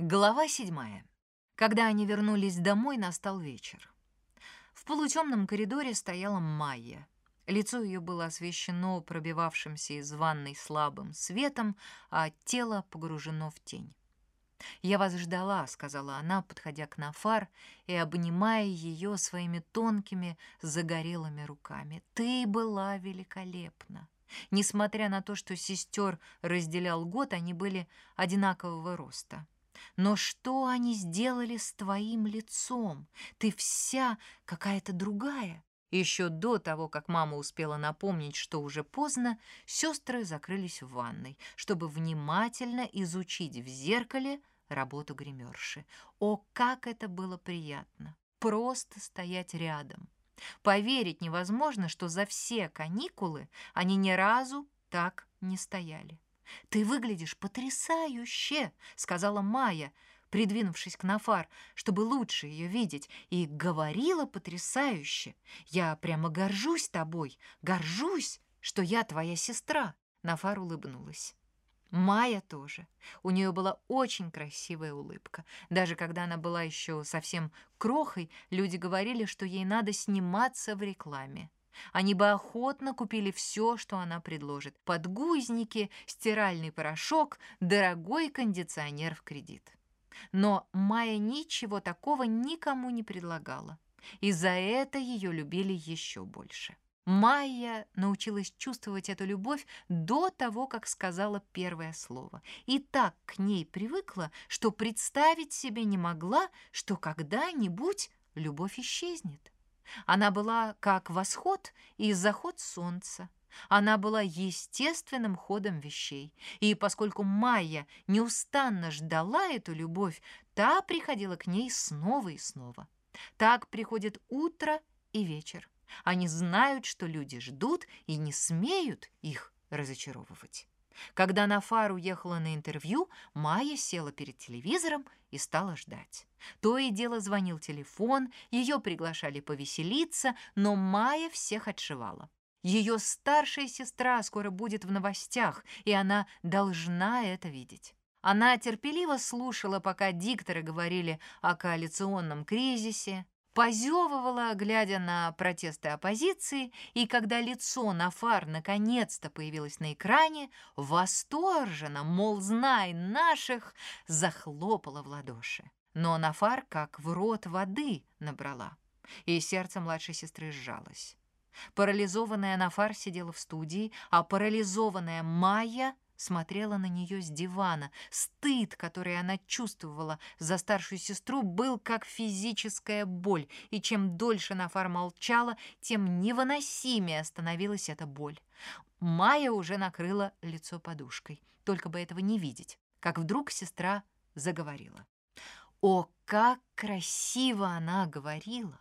Глава седьмая. Когда они вернулись домой, настал вечер. В полутемном коридоре стояла Майя. Лицо ее было освещено пробивавшимся из ванной слабым светом, а тело погружено в тень. «Я вас ждала», — сказала она, подходя к Нафар и обнимая ее своими тонкими загорелыми руками. «Ты была великолепна». Несмотря на то, что сестер разделял год, они были одинакового роста. Но что они сделали с твоим лицом? Ты вся какая-то другая. Еще до того, как мама успела напомнить, что уже поздно, сестры закрылись в ванной, чтобы внимательно изучить в зеркале работу гримерши. О, как это было приятно! Просто стоять рядом. Поверить невозможно, что за все каникулы они ни разу так не стояли. «Ты выглядишь потрясающе!» — сказала Майя, придвинувшись к Нафар, чтобы лучше ее видеть, и говорила потрясающе. «Я прямо горжусь тобой, горжусь, что я твоя сестра!» Нафар улыбнулась. Майя тоже. У нее была очень красивая улыбка. Даже когда она была еще совсем крохой, люди говорили, что ей надо сниматься в рекламе. Они бы охотно купили все, что она предложит. Подгузники, стиральный порошок, дорогой кондиционер в кредит. Но Майя ничего такого никому не предлагала. И за это ее любили еще больше. Майя научилась чувствовать эту любовь до того, как сказала первое слово. И так к ней привыкла, что представить себе не могла, что когда-нибудь любовь исчезнет. Она была как восход и заход солнца. Она была естественным ходом вещей. И поскольку Майя неустанно ждала эту любовь, та приходила к ней снова и снова. Так приходит утро и вечер. Они знают, что люди ждут и не смеют их разочаровывать. Когда Нафар уехала на интервью, Майя села перед телевизором и стала ждать. То и дело звонил телефон, ее приглашали повеселиться, но Майя всех отшивала. Ее старшая сестра скоро будет в новостях, и она должна это видеть. Она терпеливо слушала, пока дикторы говорили о коалиционном кризисе, позевывала, глядя на протесты оппозиции, и когда лицо Нафар наконец-то появилось на экране, восторженно, мол, знай наших, захлопала в ладоши. Но Нафар как в рот воды набрала, и сердце младшей сестры сжалось. Парализованная Нафар сидела в студии, а парализованная Майя — смотрела на нее с дивана. Стыд, который она чувствовала за старшую сестру, был как физическая боль, и чем дольше Нафар молчала, тем невыносимее становилась эта боль. Майя уже накрыла лицо подушкой, только бы этого не видеть, как вдруг сестра заговорила. О, как красиво она говорила!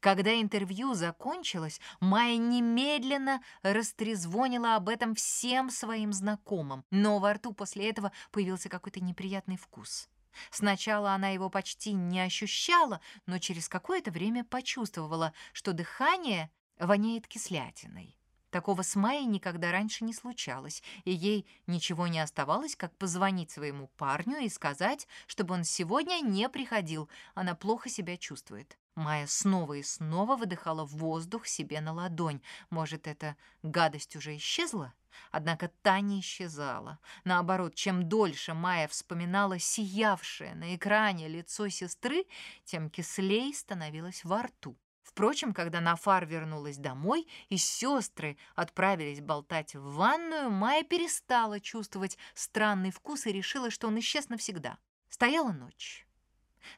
Когда интервью закончилось, Майя немедленно растрезвонила об этом всем своим знакомым, но во рту после этого появился какой-то неприятный вкус. Сначала она его почти не ощущала, но через какое-то время почувствовала, что дыхание воняет кислятиной. Такого с Майей никогда раньше не случалось, и ей ничего не оставалось, как позвонить своему парню и сказать, чтобы он сегодня не приходил, она плохо себя чувствует. Майя снова и снова выдыхала воздух себе на ладонь. Может, эта гадость уже исчезла? Однако та не исчезала. Наоборот, чем дольше Майя вспоминала сиявшее на экране лицо сестры, тем кислей становилось во рту. Впрочем, когда Нафар вернулась домой и сестры отправились болтать в ванную, Майя перестала чувствовать странный вкус и решила, что он исчез навсегда. Стояла ночь.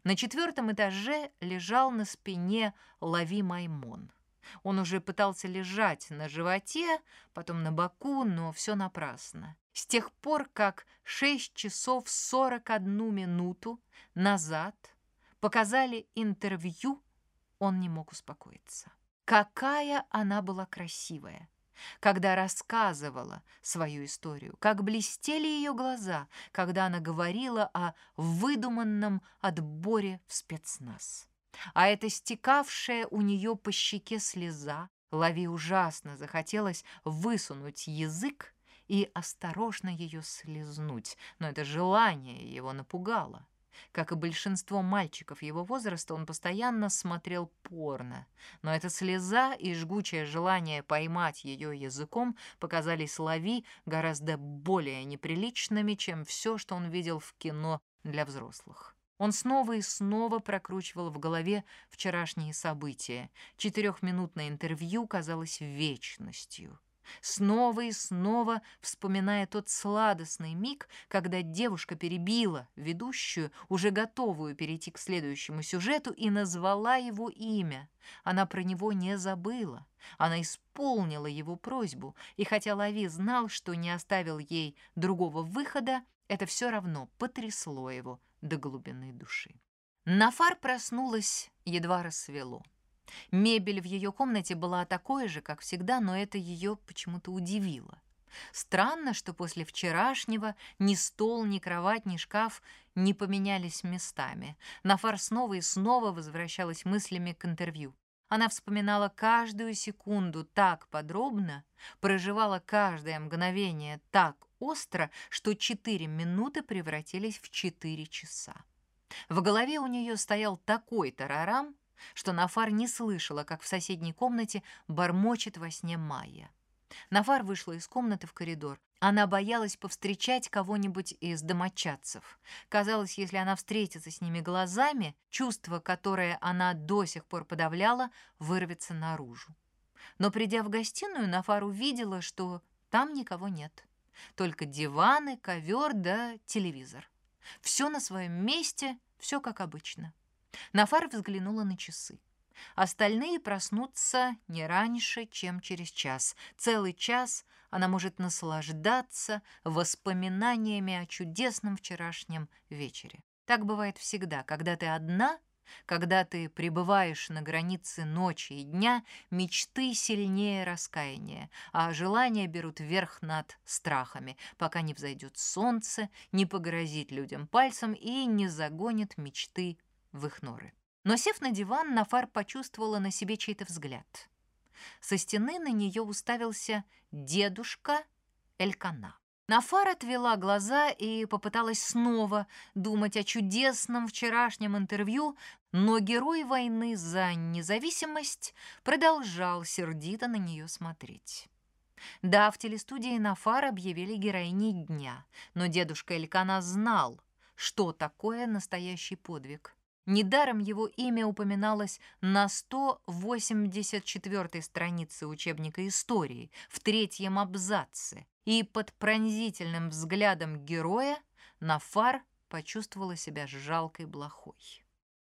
На четвертом этаже лежал на спине Лави Маймон. Он уже пытался лежать на животе, потом на боку, но все напрасно. С тех пор, как 6 часов 41 минуту назад показали интервью, он не мог успокоиться. Какая она была красивая! Когда рассказывала свою историю, как блестели ее глаза, когда она говорила о выдуманном отборе в спецназ. А эта стекавшая у нее по щеке слеза, Лави ужасно захотелось высунуть язык и осторожно ее слезнуть, но это желание его напугало. Как и большинство мальчиков его возраста, он постоянно смотрел порно. Но эта слеза и жгучее желание поймать ее языком показались Лави гораздо более неприличными, чем все, что он видел в кино для взрослых. Он снова и снова прокручивал в голове вчерашние события. Четырехминутное интервью казалось вечностью снова и снова вспоминая тот сладостный миг, когда девушка перебила ведущую, уже готовую перейти к следующему сюжету, и назвала его имя. Она про него не забыла. Она исполнила его просьбу, и хотя Лави знал, что не оставил ей другого выхода, это все равно потрясло его до глубины души. Нафар проснулась, едва рассвело. Мебель в ее комнате была такой же, как всегда, но это ее почему-то удивило. Странно, что после вчерашнего ни стол, ни кровать, ни шкаф не поменялись местами. Нафар снова и снова возвращалась мыслями к интервью. Она вспоминала каждую секунду так подробно, проживала каждое мгновение так остро, что четыре минуты превратились в четыре часа. В голове у нее стоял такой тарарам, что Нафар не слышала, как в соседней комнате бормочет во сне Майя. Нафар вышла из комнаты в коридор. Она боялась повстречать кого-нибудь из домочадцев. Казалось, если она встретится с ними глазами, чувство, которое она до сих пор подавляла, вырвется наружу. Но придя в гостиную, Нафар увидела, что там никого нет. Только диваны, ковер да телевизор. Все на своем месте, все как обычно. Нафар взглянула на часы. Остальные проснутся не раньше, чем через час. Целый час она может наслаждаться воспоминаниями о чудесном вчерашнем вечере. Так бывает всегда, когда ты одна, когда ты пребываешь на границе ночи и дня, мечты сильнее раскаяния, а желания берут верх над страхами, пока не взойдет солнце, не погрозит людям пальцем и не загонит мечты в их норы. Но сев на диван, Нафар почувствовала на себе чей-то взгляд. Со стены на нее уставился дедушка Элькана. Нафар отвела глаза и попыталась снова думать о чудесном вчерашнем интервью, но герой войны за независимость продолжал сердито на нее смотреть. Да, в телестудии Нафар объявили героиней дня, но дедушка Элькана знал, что такое настоящий подвиг. Недаром его имя упоминалось на 184-й странице учебника истории, в третьем абзаце, и под пронзительным взглядом героя Нафар почувствовала себя жалкой блохой.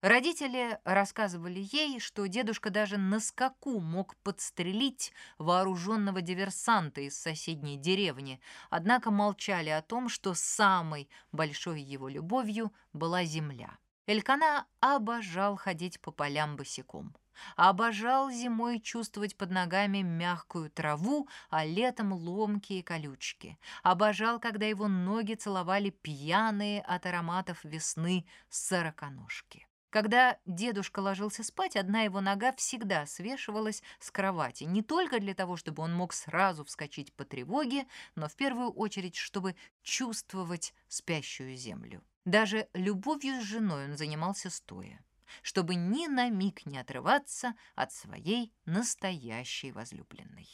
Родители рассказывали ей, что дедушка даже на скаку мог подстрелить вооруженного диверсанта из соседней деревни, однако молчали о том, что самой большой его любовью была земля. Элькана обожал ходить по полям босиком. Обожал зимой чувствовать под ногами мягкую траву, а летом ломкие колючки. Обожал, когда его ноги целовали пьяные от ароматов весны сороконожки. Когда дедушка ложился спать, одна его нога всегда свешивалась с кровати, не только для того, чтобы он мог сразу вскочить по тревоге, но в первую очередь, чтобы чувствовать спящую землю. Даже любовью с женой он занимался стоя, чтобы ни на миг не отрываться от своей настоящей возлюбленной.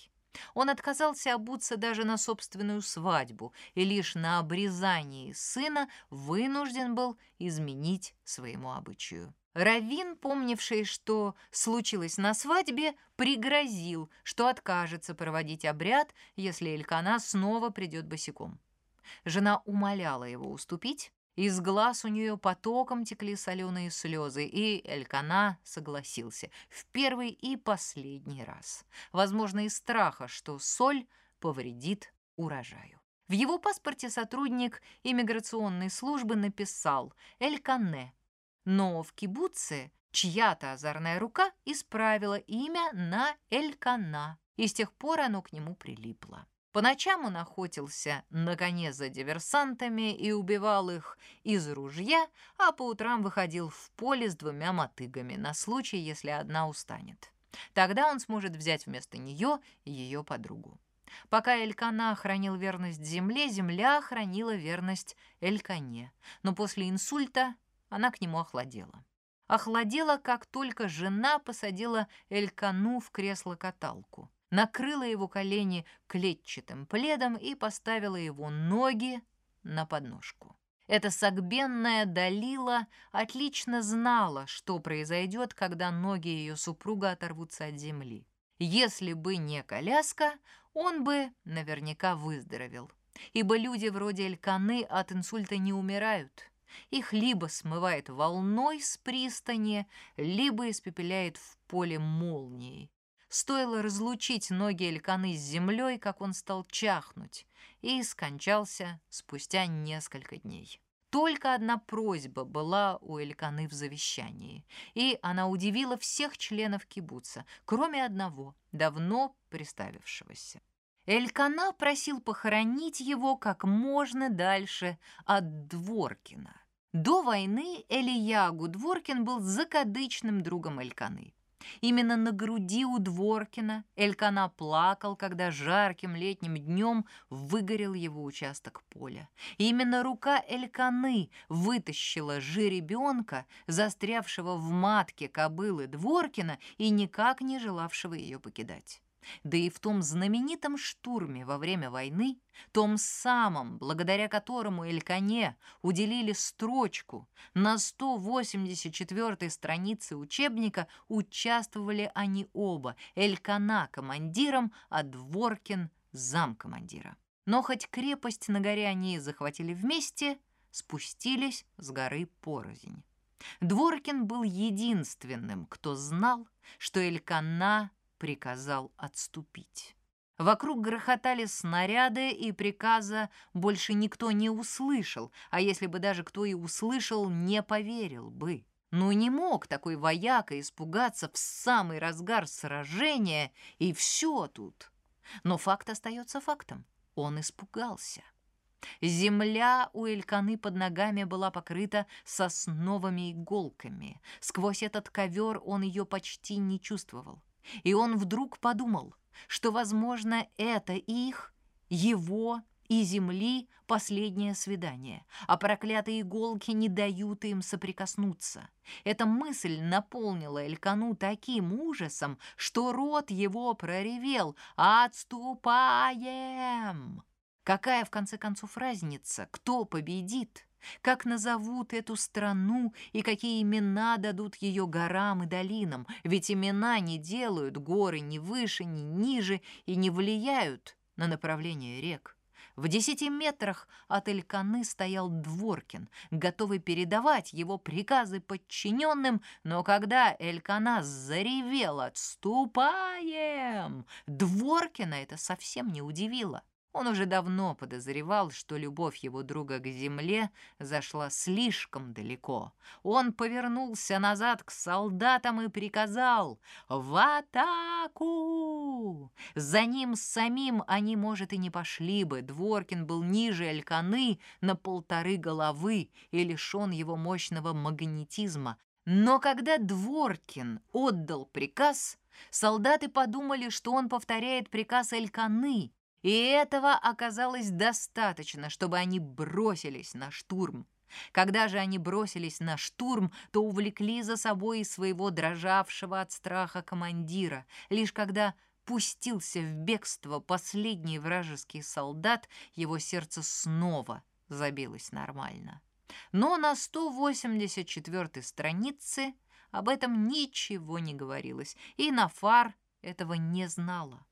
Он отказался обуться даже на собственную свадьбу и лишь на обрезании сына вынужден был изменить своему обычаю. Равин, помнивший, что случилось на свадьбе, пригрозил, что откажется проводить обряд, если Элькана снова придет босиком. Жена умоляла его уступить, из глаз у нее потоком текли соленые слезы, и Элькана согласился в первый и последний раз. Возможно, из страха, что соль повредит урожаю. В его паспорте сотрудник иммиграционной службы написал «Элькане», но в кибуце чья-то озорная рука исправила имя на Элькана, и с тех пор оно к нему прилипло. По ночам он охотился на коне за диверсантами и убивал их из ружья, а по утрам выходил в поле с двумя мотыгами на случай, если одна устанет. Тогда он сможет взять вместо нее ее подругу. Пока Элькана хранил верность земле, земля хранила верность Элькане. Но после инсульта она к нему охладела. Охладела, как только жена посадила Элькану в кресло-каталку, накрыла его колени клетчатым пледом и поставила его ноги на подножку. Эта сагбенная Далила отлично знала, что произойдет, когда ноги ее супруга оторвутся от земли. Если бы не коляска, он бы наверняка выздоровел. Ибо люди вроде Эльканы от инсульта не умирают. Их либо смывает волной с пристани, либо испепеляет в поле молнией. Стоило разлучить ноги Эльканы с землей, как он стал чахнуть, и скончался спустя несколько дней. Только одна просьба была у Эльканы в завещании, и она удивила всех членов кибуца, кроме одного, давно приставившегося. Элькана просил похоронить его как можно дальше от Дворкина. До войны Элиягу Дворкин был закадычным другом Эльканы. Именно на груди у Дворкина Элькана плакал, когда жарким летним днем выгорел его участок поля. Именно рука Эльканы вытащила жеребенка, застрявшего в матке кобылы Дворкина и никак не желавшего ее покидать. Да и в том знаменитом штурме во время войны, том самом, благодаря которому Элькане уделили строчку, на 184-й странице учебника участвовали они оба, Элькана командиром, а Дворкин замкомандира. Но хоть крепость на горе они захватили вместе, спустились с горы порознь. Дворкин был единственным, кто знал, что Элькана приказал отступить. Вокруг грохотали снаряды, и приказа больше никто не услышал, а если бы даже кто и услышал, не поверил бы. Ну не мог такой вояка испугаться в самый разгар сражения, и все тут. Но факт остается фактом. Он испугался. Земля у Эльканы под ногами была покрыта сосновыми иголками. Сквозь этот ковер он ее почти не чувствовал. И он вдруг подумал, что, возможно, это их, его и земли последнее свидание, а проклятые иголки не дают им соприкоснуться. Эта мысль наполнила Элькану таким ужасом, что рот его проревел «Отступаем!». Какая, в конце концов, разница, кто победит? Как назовут эту страну и какие имена дадут ее горам и долинам? Ведь имена не делают горы ни выше, ни ниже и не влияют на направление рек. В десяти метрах от Эльканы стоял Дворкин, готовый передавать его приказы подчиненным, но когда Элькана заревел «Отступаем!», Дворкина это совсем не удивило. Он уже давно подозревал, что любовь его друга к земле зашла слишком далеко. Он повернулся назад к солдатам и приказал «В атаку!». За ним самим они, может, и не пошли бы. Дворкин был ниже Эльканы на полторы головы и лишен его мощного магнетизма. Но когда Дворкин отдал приказ, солдаты подумали, что он повторяет приказ Эльканы, и этого оказалось достаточно, чтобы они бросились на штурм. Когда же они бросились на штурм, то увлекли за собой и своего дрожавшего от страха командира. Лишь когда пустился в бегство последний вражеский солдат, его сердце снова забилось нормально. Но на 184 странице об этом ничего не говорилось, и Нафар этого не знала.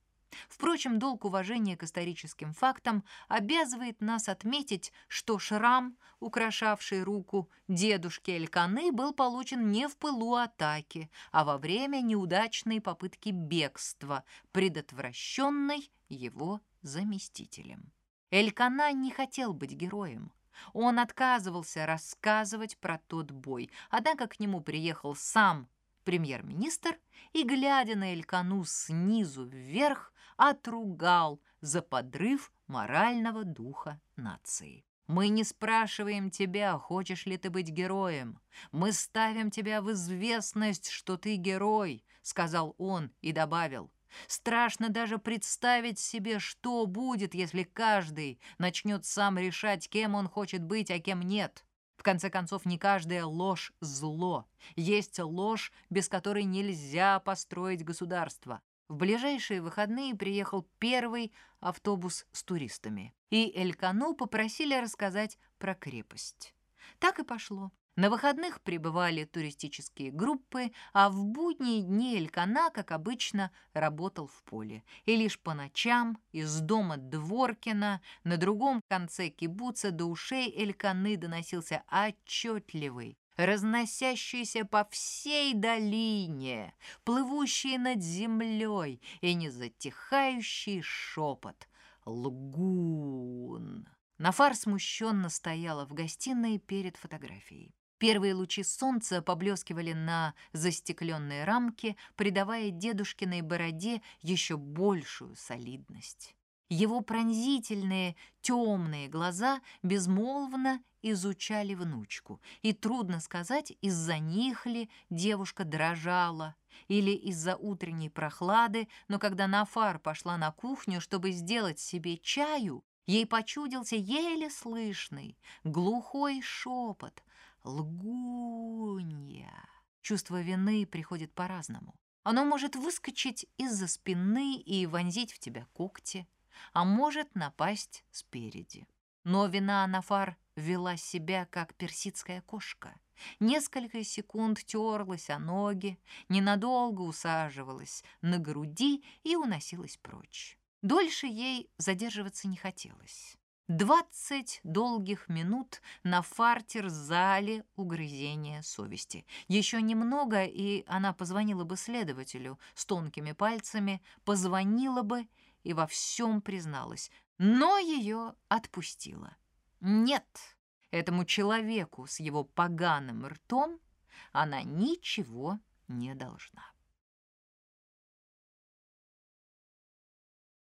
Впрочем, долг уважения к историческим фактам обязывает нас отметить, что шрам, украшавший руку дедушки Эльканы, был получен не в пылу атаки, а во время неудачной попытки бегства, предотвращенной его заместителем. Элькана не хотел быть героем. Он отказывался рассказывать про тот бой, однако к нему приехал сам премьер-министр и, глядя на Элькану снизу вверх, отругал за подрыв морального духа нации. Мы не спрашиваем тебя, хочешь ли ты быть героем. Мы ставим тебя в известность, что ты герой, сказал он и добавил. Страшно даже представить себе, что будет, если каждый начнет сам решать, кем он хочет быть, а кем нет. В конце концов, не каждая ложь — зло. Есть ложь, без которой нельзя построить государство. В ближайшие выходные приехал первый автобус с туристами, и Элькану попросили рассказать про крепость. Так и пошло. На выходных прибывали туристические группы, а в будние дни Элькана, как обычно, работал в поле. И лишь по ночам из дома Дворкина на другом конце кибуца до ушей Эльканы доносился отчетливый, разносящийся по всей долине, плывущий над землей и незатихающий шепот «Лгун». Нафар смущенно стояла в гостиной перед фотографией. Первые лучи солнца поблескивали на застекленные рамки, придавая дедушкиной бороде еще большую солидность. Его пронзительные темные глаза безмолвно изучали внучку, и трудно сказать, из-за них ли девушка дрожала или из-за утренней прохлады, но когда Нафар пошла на кухню, чтобы сделать себе чаю, ей почудился еле слышный, глухой шепот, Лгунья. Чувство вины приходит по-разному. Оно может выскочить из-за спины и вонзить в тебя когти, а может напасть спереди. Но вина Анафар вела себя, как персидская кошка. Несколько секунд терлась о ноги, ненадолго усаживалась на груди и уносилась прочь. Дольше ей задерживаться не хотелось. Двадцать долгих минут на фарте рзали угрызения совести. Еще немного, и она позвонила бы следователю с тонкими пальцами, позвонила бы и во всем призналась, но ее отпустила. Нет, этому человеку с его поганым ртом она ничего не должна.